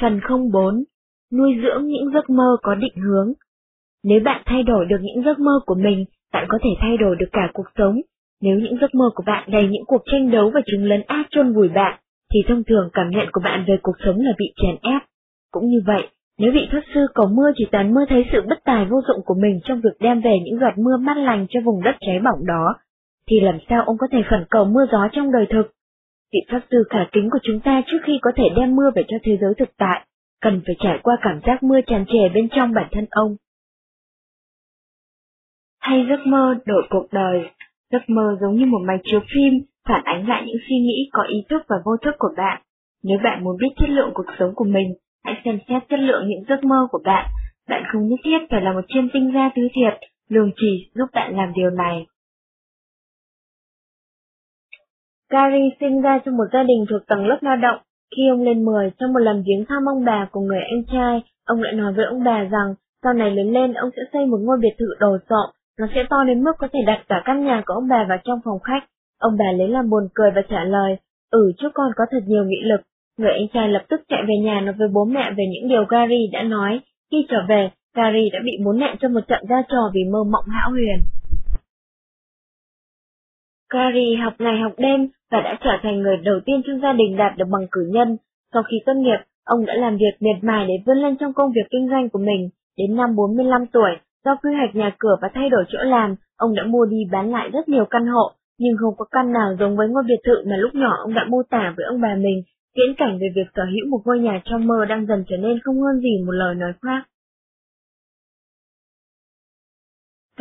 Phần 04 Nuôi dưỡng những giấc mơ có định hướng Nếu bạn thay đổi được những giấc mơ của mình, bạn có thể thay đổi được cả cuộc sống. Nếu những giấc mơ của bạn đầy những cuộc tranh đấu và chúng lấn ác chôn vùi bạn, thì thông thường cảm nhận của bạn về cuộc sống là bị chèn ép. Cũng như vậy, nếu vị pháp sư cầu mưa chỉ tán mơ thấy sự bất tài vô dụng của mình trong việc đem về những giọt mưa mát lành cho vùng đất cháy bỏng đó, thì làm sao ông có thể khẩn cầu mưa gió trong đời thực? Vị pháp sư khả kính của chúng ta trước khi có thể đem mưa về cho thế giới thực tại, cần phải trải qua cảm giác mưa tràn trề bên trong bản thân ông. Hay giấc mơ đổi cuộc đời, giấc mơ giống như một máy chiếu phim, phản ánh lại những suy nghĩ có ý thức và vô thức của bạn. Nếu bạn muốn biết chất lượng cuộc sống của mình, hãy xem xét chất lượng những giấc mơ của bạn. Bạn không nhất thiết phải là một chiêm tinh gia tứ thiệt, lường trì giúp bạn làm điều này. Gary sinh ra trong một gia đình thuộc tầng lớp lao động. Khi ông lên 10, trong một lần viếng thăm ông bà của người anh trai, ông lại nói với ông bà rằng sau này lớn lên ông sẽ xây một ngôi biệt thự đồ sộ, nó sẽ to đến mức có thể đặt cả căn nhà của ông bà vào trong phòng khách. Ông bà lấy làm buồn cười và trả lời, ừ chú con có thật nhiều nghị lực. Người anh trai lập tức chạy về nhà nói với bố mẹ về những điều Gary đã nói. Khi trở về, Gary đã bị bố mẹ cho một trận ra trò vì mơ mộng hão huyền. Gary học ngày học đêm và đã trở thành người đầu tiên trong gia đình đạt được bằng cử nhân. Sau khi tốt nghiệp, ông đã làm việc miệt mài để vươn lên trong công việc kinh doanh của mình. Đến năm 45 tuổi, do quy hoạch nhà cửa và thay đổi chỗ làm, ông đã mua đi bán lại rất nhiều căn hộ, nhưng không có căn nào giống với ngôi biệt thự mà lúc nhỏ ông đã mô tả với ông bà mình, viễn cảnh về việc sở hữu một ngôi nhà trong mơ đang dần trở nên không hơn gì một lời nói khoác.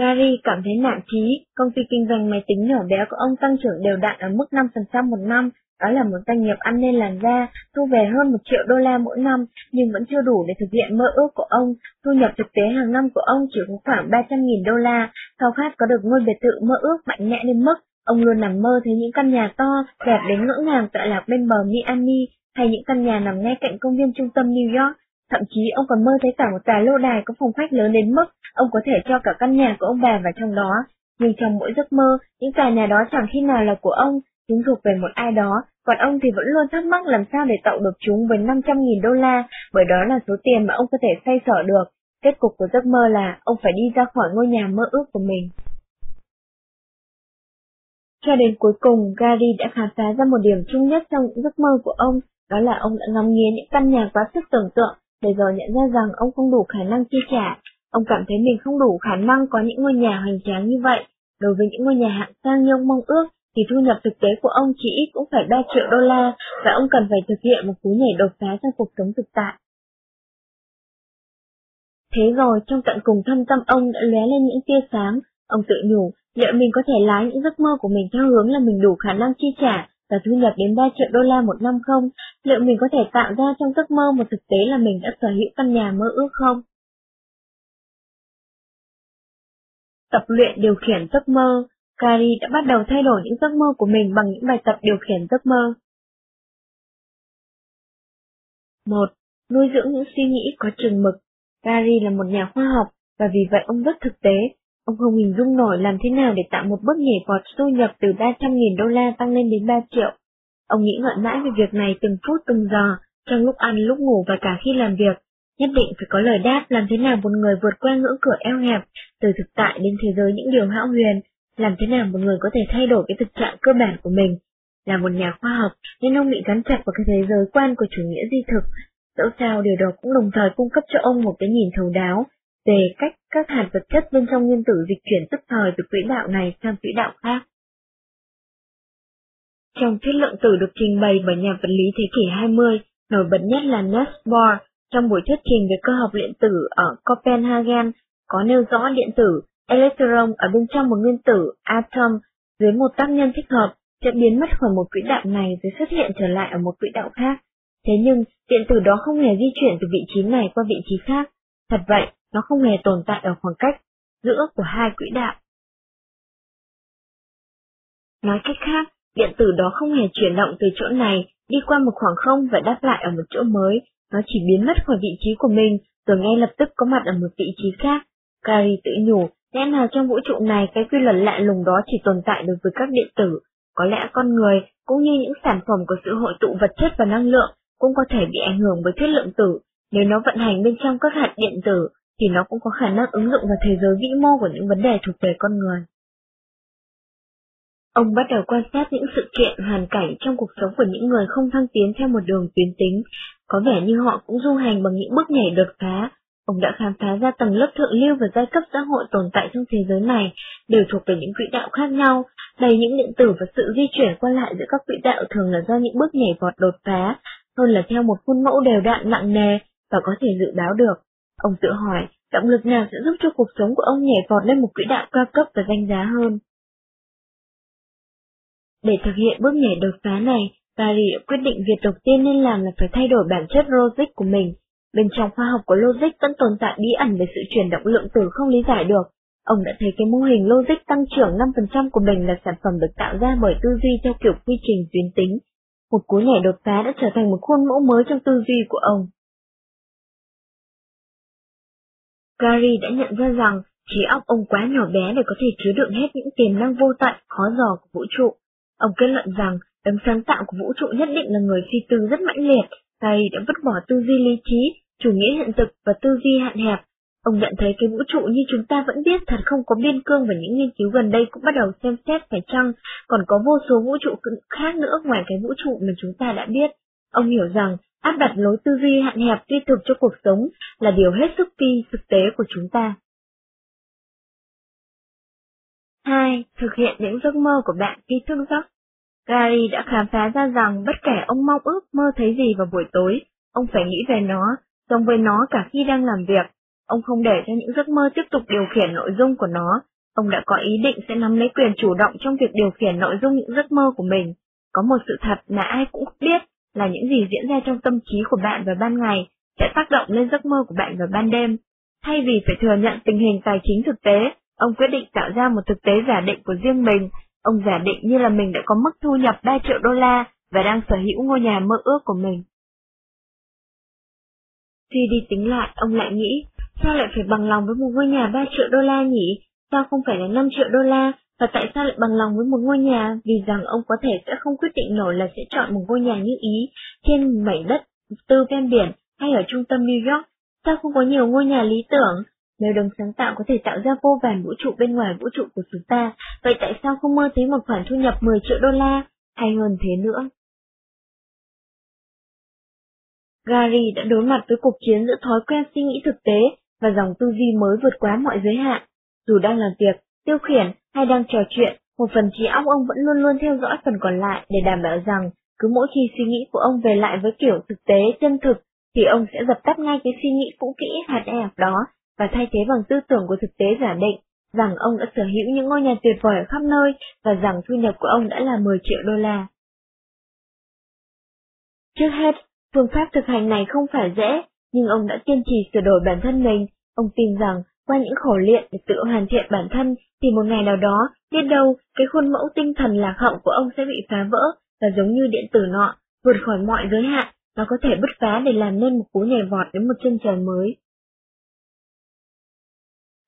Gary cảm thấy nản trí, công ty kinh doanh máy tính nhỏ bé của ông tăng trưởng đều đặn ở mức 5% một năm, đó là một doanh nghiệp ăn nên làn da, thu về hơn một triệu đô la mỗi năm, nhưng vẫn chưa đủ để thực hiện mơ ước của ông. Thu nhập thực tế hàng năm của ông chỉ có khoảng 300.000 đô la, khao khát có được ngôi biệt thự mơ ước mạnh mẽ đến mức ông luôn nằm mơ thấy những căn nhà to, đẹp đến ngỡ ngàng tọa lạc bên bờ Miami, hay những căn nhà nằm ngay cạnh công viên trung tâm New York. Thậm chí ông còn mơ thấy cả một tòa lô đài có phòng khách lớn đến mức ông có thể cho cả căn nhà của ông bà vào trong đó. Nhưng trong mỗi giấc mơ, những tòa nhà đó chẳng khi nào là của ông, chúng thuộc về một ai đó, còn ông thì vẫn luôn thắc mắc làm sao để tậu được chúng với 500.000 đô la, bởi đó là số tiền mà ông có thể xoay sở được. Kết cục của giấc mơ là ông phải đi ra khỏi ngôi nhà mơ ước của mình. Cho đến cuối cùng, Gary đã khám phá ra một điểm chung nhất trong những giấc mơ của ông, đó là ông đã ngắm nghía những căn nhà quá sức tưởng tượng, để rồi nhận ra rằng ông không đủ khả năng chi trả. Ông cảm thấy mình không đủ khả năng có những ngôi nhà hoành tráng như vậy. Đối với những ngôi nhà hạng sang như ông mong ước, thì thu nhập thực tế của ông chỉ ít cũng phải 3 triệu đô la, và ông cần phải thực hiện một cú nhảy đột phá trong cuộc sống thực tại. Thế rồi, trong tận cùng thâm tâm ông đã lóe lên những tia sáng, ông tự nhủ, liệu mình có thể lái những giấc mơ của mình theo hướng là mình đủ khả năng chi trả và thu nhập đến 3 triệu đô la một năm không? Liệu mình có thể tạo ra trong giấc mơ một thực tế là mình đã sở hữu căn nhà mơ ước không? Tập luyện điều khiển giấc mơ, Kari đã bắt đầu thay đổi những giấc mơ của mình bằng những bài tập điều khiển giấc mơ. 1. Nuôi dưỡng những suy nghĩ có chừng mực. Kari là một nhà khoa học, và vì vậy ông rất thực tế. Ông không hình dung nổi làm thế nào để tạo một bước nhảy vọt thu nhập từ 300.000 đô la tăng lên đến 3 triệu. Ông nghĩ ngợi mãi về việc này từng phút từng giờ, trong lúc ăn lúc ngủ và cả khi làm việc. Nhất định phải có lời đáp làm thế nào một người vượt qua ngưỡng cửa eo hẹp, từ thực tại đến thế giới những điều hão huyền, làm thế nào một người có thể thay đổi cái thực trạng cơ bản của mình. Là một nhà khoa học nên ông bị gắn chặt vào cái thế giới quan của chủ nghĩa di thực. Dẫu sao điều đó cũng đồng thời cung cấp cho ông một cái nhìn thấu đáo về cách các hạt vật chất bên trong nguyên tử dịch chuyển tức thời từ quỹ đạo này sang quỹ đạo khác. Trong thuyết lượng tử được trình bày bởi nhà vật lý thế kỷ 20, nổi bật nhất là Niels Bohr trong buổi thuyết trình về cơ học điện tử ở Copenhagen có nêu rõ điện tử electron ở bên trong một nguyên tử atom dưới một tác nhân thích hợp sẽ biến mất khỏi một quỹ đạo này rồi xuất hiện trở lại ở một quỹ đạo khác. Thế nhưng, điện tử đó không hề di chuyển từ vị trí này qua vị trí khác. Thật vậy, nó không hề tồn tại ở khoảng cách giữa của hai quỹ đạo. Nói cách khác, điện tử đó không hề chuyển động từ chỗ này đi qua một khoảng không và đáp lại ở một chỗ mới, nó chỉ biến mất khỏi vị trí của mình rồi ngay lập tức có mặt ở một vị trí khác. Kari tự nhủ, lẽ nào trong vũ trụ này cái quy luật lạ lùng đó chỉ tồn tại đối với các điện tử, có lẽ con người cũng như những sản phẩm của sự hội tụ vật chất và năng lượng cũng có thể bị ảnh hưởng bởi thuyết lượng tử, nếu nó vận hành bên trong các hạt điện tử, thì nó cũng có khả năng ứng dụng vào thế giới vĩ mô của những vấn đề thuộc về con người. Ông bắt đầu quan sát những sự kiện, hoàn cảnh trong cuộc sống của những người không thăng tiến theo một đường tuyến tính, có vẻ như họ cũng du hành bằng những bước nhảy đột phá. Ông đã khám phá ra tầng lớp thượng lưu và giai cấp xã hội tồn tại trong thế giới này đều thuộc về những quỹ đạo khác nhau, đầy những điện tử và sự di chuyển qua lại giữa các quỹ đạo thường là do những bước nhảy vọt đột phá, hơn là theo một khuôn mẫu đều đặn nặng nề và có thể dự báo được. Ông tự hỏi, động lực nào sẽ giúp cho cuộc sống của ông nhảy vọt lên một quỹ đạo cao cấp và danh giá hơn? Để thực hiện bước nhảy đột phá này, Paris quyết định việc đầu tiên nên làm là phải thay đổi bản chất logic của mình. Bên trong khoa học của logic vẫn tồn tại bí ẩn về sự chuyển động lượng tử không lý giải được. Ông đã thấy cái mô hình logic tăng trưởng 5% của mình là sản phẩm được tạo ra bởi tư duy theo kiểu quy trình tuyến tính. Một cú nhảy đột phá đã trở thành một khuôn mẫu mới trong tư duy của ông. Gary đã nhận ra rằng trí óc ông quá nhỏ bé để có thể chứa đựng hết những tiềm năng vô tận, khó dò của vũ trụ. Ông kết luận rằng đấng sáng tạo của vũ trụ nhất định là người suy tư rất mãnh liệt, tay đã vứt bỏ tư duy lý trí, chủ nghĩa hiện thực và tư duy hạn hẹp. Ông nhận thấy cái vũ trụ như chúng ta vẫn biết thật không có biên cương và những nghiên cứu gần đây cũng bắt đầu xem xét phải chăng còn có vô số vũ trụ khác nữa ngoài cái vũ trụ mà chúng ta đã biết. Ông hiểu rằng áp đặt lối tư duy hạn hẹp tuy thực cho cuộc sống là điều hết sức phi thực tế của chúng ta. 2. Thực hiện những giấc mơ của bạn khi thức giấc. Gary đã khám phá ra rằng bất kể ông mong ước mơ thấy gì vào buổi tối, ông phải nghĩ về nó, sống với nó cả khi đang làm việc. Ông không để cho những giấc mơ tiếp tục điều khiển nội dung của nó. Ông đã có ý định sẽ nắm lấy quyền chủ động trong việc điều khiển nội dung những giấc mơ của mình. Có một sự thật mà ai cũng biết là những gì diễn ra trong tâm trí của bạn vào ban ngày sẽ tác động lên giấc mơ của bạn vào ban đêm. Thay vì phải thừa nhận tình hình tài chính thực tế, ông quyết định tạo ra một thực tế giả định của riêng mình Ông giả định như là mình đã có mức thu nhập 3 triệu đô la và đang sở hữu ngôi nhà mơ ước của mình. Khi đi tính lại, ông lại nghĩ, sao lại phải bằng lòng với một ngôi nhà 3 triệu đô la nhỉ? Sao không phải là 5 triệu đô la? Và tại sao lại bằng lòng với một ngôi nhà? Vì rằng ông có thể sẽ không quyết định nổi là sẽ chọn một ngôi nhà như ý trên mảnh đất tư ven biển hay ở trung tâm New York. Sao không có nhiều ngôi nhà lý tưởng? Nếu đồng sáng tạo có thể tạo ra vô vàn vũ trụ bên ngoài vũ trụ của chúng ta, vậy tại sao không mơ thấy một khoản thu nhập 10 triệu đô la, hay hơn thế nữa? Gary đã đối mặt với cuộc chiến giữa thói quen suy nghĩ thực tế và dòng tư duy mới vượt quá mọi giới hạn. Dù đang làm việc, tiêu khiển hay đang trò chuyện, một phần trí óc ông vẫn luôn luôn theo dõi phần còn lại để đảm bảo rằng cứ mỗi khi suy nghĩ của ông về lại với kiểu thực tế chân thực thì ông sẽ dập tắt ngay cái suy nghĩ cũ kỹ hạt ép đó và thay thế bằng tư tưởng của thực tế giả định rằng ông đã sở hữu những ngôi nhà tuyệt vời ở khắp nơi và rằng thu nhập của ông đã là 10 triệu đô la. Trước hết, phương pháp thực hành này không phải dễ, nhưng ông đã kiên trì sửa đổi bản thân mình. Ông tin rằng qua những khổ luyện để tự hoàn thiện bản thân thì một ngày nào đó, biết đâu, cái khuôn mẫu tinh thần lạc hậu của ông sẽ bị phá vỡ và giống như điện tử nọ, vượt khỏi mọi giới hạn, nó có thể bứt phá để làm nên một cú nhảy vọt đến một chân trời mới.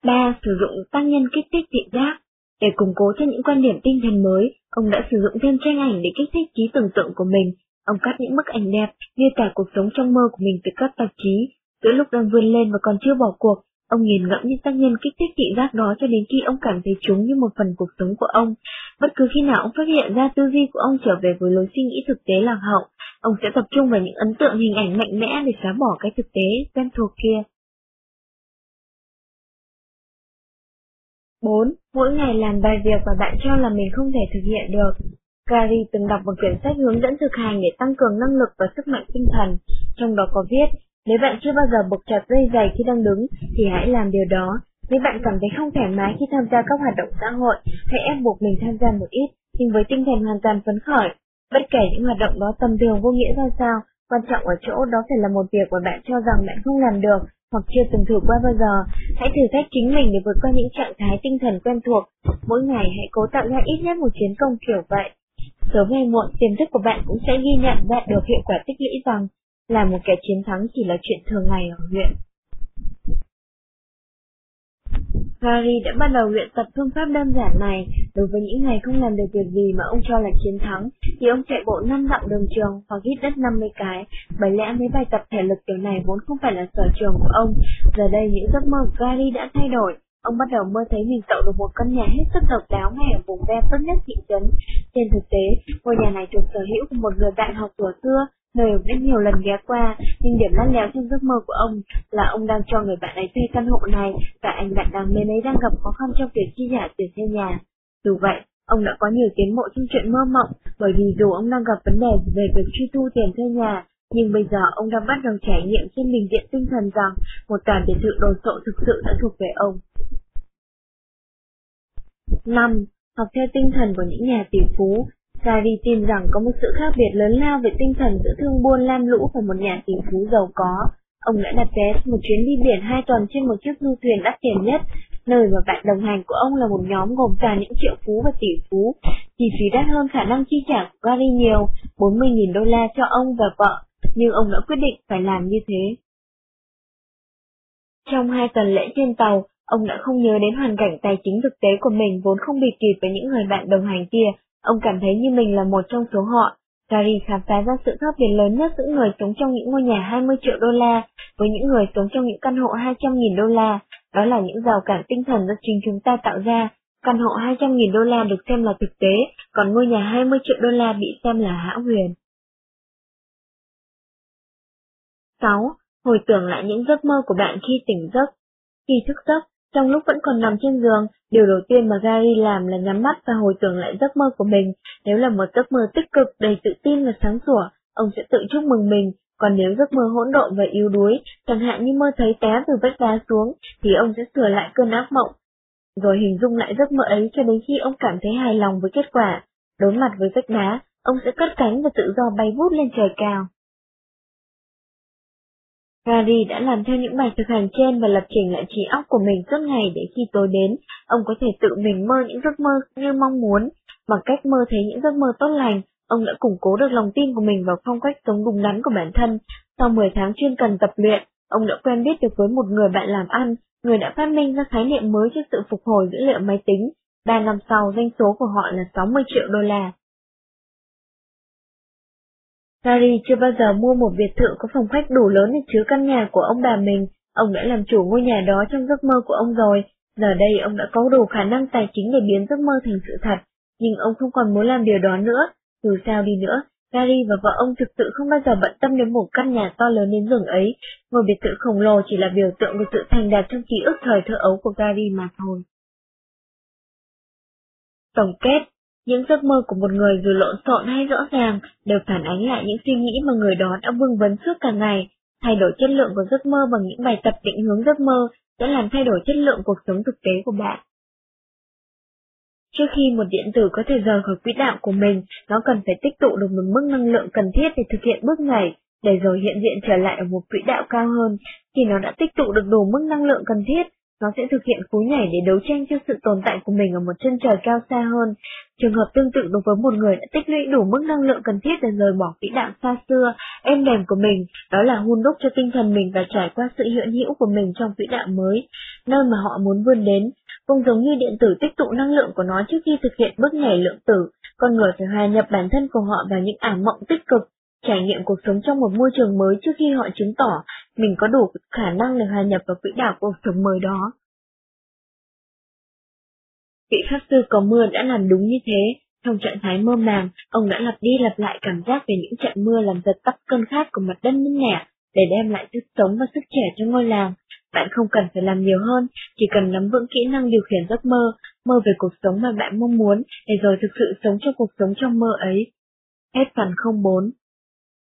3. Sử dụng tác nhân kích thích thị giác. Để củng cố cho những quan điểm tinh thần mới, ông đã sử dụng thêm tranh ảnh để kích thích trí tưởng tượng của mình. Ông cắt những bức ảnh đẹp, miêu tả cuộc sống trong mơ của mình từ các tạp chí. Giữa lúc đang vươn lên và còn chưa bỏ cuộc, ông nghiền ngẫm những tác nhân kích thích thị giác đó cho đến khi ông cảm thấy chúng như một phần cuộc sống của ông. Bất cứ khi nào ông phát hiện ra tư duy của ông trở về với lối suy nghĩ thực tế lạc hậu, ông sẽ tập trung vào những ấn tượng hình ảnh mạnh mẽ để xóa bỏ cái thực tế quen thuộc kia. 4. Mỗi ngày làm bài việc mà bạn cho là mình không thể thực hiện được. Gary từng đọc một quyển sách hướng dẫn thực hành để tăng cường năng lực và sức mạnh tinh thần, trong đó có viết, nếu bạn chưa bao giờ buộc chặt dây giày khi đang đứng, thì hãy làm điều đó. Nếu bạn cảm thấy không thoải mái khi tham gia các hoạt động xã hội, hãy ép buộc mình tham gia một ít, nhưng với tinh thần hoàn toàn phấn khởi. Bất kể những hoạt động đó tầm thường vô nghĩa ra sao, quan trọng ở chỗ đó phải là một việc mà bạn cho rằng bạn không làm được, hoặc chưa từng thử qua bao giờ, hãy thử thách chính mình để vượt qua những trạng thái tinh thần quen thuộc. Mỗi ngày hãy cố tạo ra ít nhất một chiến công kiểu vậy. Sớm hay muộn, tiềm thức của bạn cũng sẽ ghi nhận đạt được hiệu quả tích lũy rằng là một kẻ chiến thắng chỉ là chuyện thường ngày ở huyện. Gary đã bắt đầu luyện tập phương pháp đơn giản này. Đối với những ngày không làm được việc gì mà ông cho là chiến thắng, thì ông chạy bộ 5 dặm đường trường hoặc hít đất 50 cái. Bởi lẽ mấy bài tập thể lực kiểu này vốn không phải là sở trường của ông. Giờ đây những giấc mơ của Gary đã thay đổi. Ông bắt đầu mơ thấy mình tạo được một căn nhà hết sức độc đáo ngay ở vùng ven tốt nhất thị trấn. Trên thực tế, ngôi nhà này thuộc sở hữu của một người bạn học tuổi xưa, nơi ông đã nhiều lần ghé qua, nhưng điểm lắt léo trong giấc mơ của ông là ông đang cho người bạn ấy thuê căn hộ này và anh bạn đang bên ấy đang gặp khó khăn trong việc chi trả tiền thuê nhà. Dù vậy, ông đã có nhiều tiến bộ trong chuyện mơ mộng, bởi vì dù ông đang gặp vấn đề về việc truy thu tiền thuê nhà, nhưng bây giờ ông đang bắt đầu trải nghiệm trên bình diện tinh thần rằng một tòa biệt thự đồ sộ thực sự đã thuộc về ông. 5. Học theo tinh thần của những nhà tỷ phú Gary tin rằng có một sự khác biệt lớn lao về tinh thần giữa thương buôn lam lũ và một nhà tỷ phú giàu có. Ông đã đặt vé một chuyến đi biển hai tuần trên một chiếc du thuyền đắt tiền nhất, nơi mà bạn đồng hành của ông là một nhóm gồm cả những triệu phú và tỷ phú. Chi phí đắt hơn khả năng chi trả của Gary nhiều, 40.000 đô la cho ông và vợ, nhưng ông đã quyết định phải làm như thế. Trong hai tuần lễ trên tàu, ông đã không nhớ đến hoàn cảnh tài chính thực tế của mình vốn không bị kịp với những người bạn đồng hành kia, Ông cảm thấy như mình là một trong số họ. Gary khám phá ra sự khác biệt lớn nhất giữa người sống trong những ngôi nhà 20 triệu đô la với những người sống trong những căn hộ 200.000 đô la. Đó là những rào cản tinh thần do chính chúng ta tạo ra. Căn hộ 200.000 đô la được xem là thực tế, còn ngôi nhà 20 triệu đô la bị xem là hão huyền. 6. Hồi tưởng lại những giấc mơ của bạn khi tỉnh giấc. Khi thức giấc, trong lúc vẫn còn nằm trên giường, điều đầu tiên mà Gary làm là nhắm mắt và hồi tưởng lại giấc mơ của mình. Nếu là một giấc mơ tích cực, đầy tự tin và sáng sủa, ông sẽ tự chúc mừng mình. Còn nếu giấc mơ hỗn độn và yếu đuối, chẳng hạn như mơ thấy té từ vách đá xuống, thì ông sẽ sửa lại cơn ác mộng, rồi hình dung lại giấc mơ ấy cho đến khi ông cảm thấy hài lòng với kết quả. Đối mặt với vách đá, ông sẽ cất cánh và tự do bay vút lên trời cao. Gary đã làm theo những bài thực hành trên và lập trình lại trí óc của mình suốt ngày để khi tối đến, ông có thể tự mình mơ những giấc mơ như mong muốn. Bằng cách mơ thấy những giấc mơ tốt lành, ông đã củng cố được lòng tin của mình vào phong cách sống đúng đắn của bản thân. Sau 10 tháng chuyên cần tập luyện, ông đã quen biết được với một người bạn làm ăn, người đã phát minh ra khái niệm mới cho sự phục hồi dữ liệu máy tính. 3 năm sau, doanh số của họ là 60 triệu đô la. Gary chưa bao giờ mua một biệt thự có phòng khách đủ lớn để chứa căn nhà của ông bà mình, ông đã làm chủ ngôi nhà đó trong giấc mơ của ông rồi, giờ đây ông đã có đủ khả năng tài chính để biến giấc mơ thành sự thật, nhưng ông không còn muốn làm điều đó nữa, dù sao đi nữa, Gary và vợ ông thực sự không bao giờ bận tâm đến một căn nhà to lớn đến rừng ấy, ngôi biệt thự khổng lồ chỉ là biểu tượng của sự thành đạt trong ký ức thời thơ ấu của Gary mà thôi. Tổng kết những giấc mơ của một người dù lộn xộn hay rõ ràng đều phản ánh lại những suy nghĩ mà người đó đã vương vấn suốt cả ngày. Thay đổi chất lượng của giấc mơ bằng những bài tập định hướng giấc mơ sẽ làm thay đổi chất lượng cuộc sống thực tế của bạn. Trước khi một điện tử có thể rời khỏi quỹ đạo của mình, nó cần phải tích tụ được một mức năng lượng cần thiết để thực hiện bước này, để rồi hiện diện trở lại ở một quỹ đạo cao hơn. Khi nó đã tích tụ được đủ mức năng lượng cần thiết, nó sẽ thực hiện cú nhảy để đấu tranh cho sự tồn tại của mình ở một chân trời cao xa hơn. Trường hợp tương tự đối với một người đã tích lũy đủ mức năng lượng cần thiết để rời bỏ quỹ đạo xa xưa, êm đềm của mình, đó là hun đúc cho tinh thần mình và trải qua sự hiện hữu của mình trong quỹ đạo mới, nơi mà họ muốn vươn đến. Cũng giống như điện tử tích tụ năng lượng của nó trước khi thực hiện bước nhảy lượng tử, con người phải hòa nhập bản thân của họ vào những ảo mộng tích cực, trải nghiệm cuộc sống trong một môi trường mới trước khi họ chứng tỏ mình có đủ khả năng để hòa nhập vào quỹ đạo cuộc sống mới đó. Vị pháp sư cầu mưa đã làm đúng như thế, trong trạng thái mơ màng, ông đã lặp đi lặp lại cảm giác về những trận mưa làm giật tắt cơn khát của mặt đất nứt nẻ, để đem lại sức sống và sức trẻ cho ngôi làng. Bạn không cần phải làm nhiều hơn, chỉ cần nắm vững kỹ năng điều khiển giấc mơ, mơ về cuộc sống mà bạn mong muốn, để rồi thực sự sống cho cuộc sống trong mơ ấy. Hết phần 04